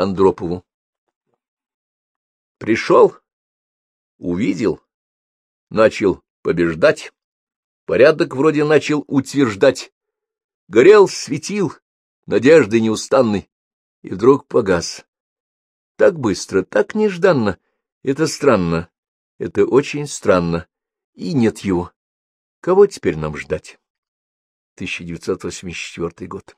Андропову. Пришел, увидел, начал побеждать, порядок вроде начал утверждать, горел, светил, надежды неустанной, и вдруг погас. Так быстро, так нежданно, это странно, это очень странно, и нет его. Кого теперь нам ждать? 1984 год.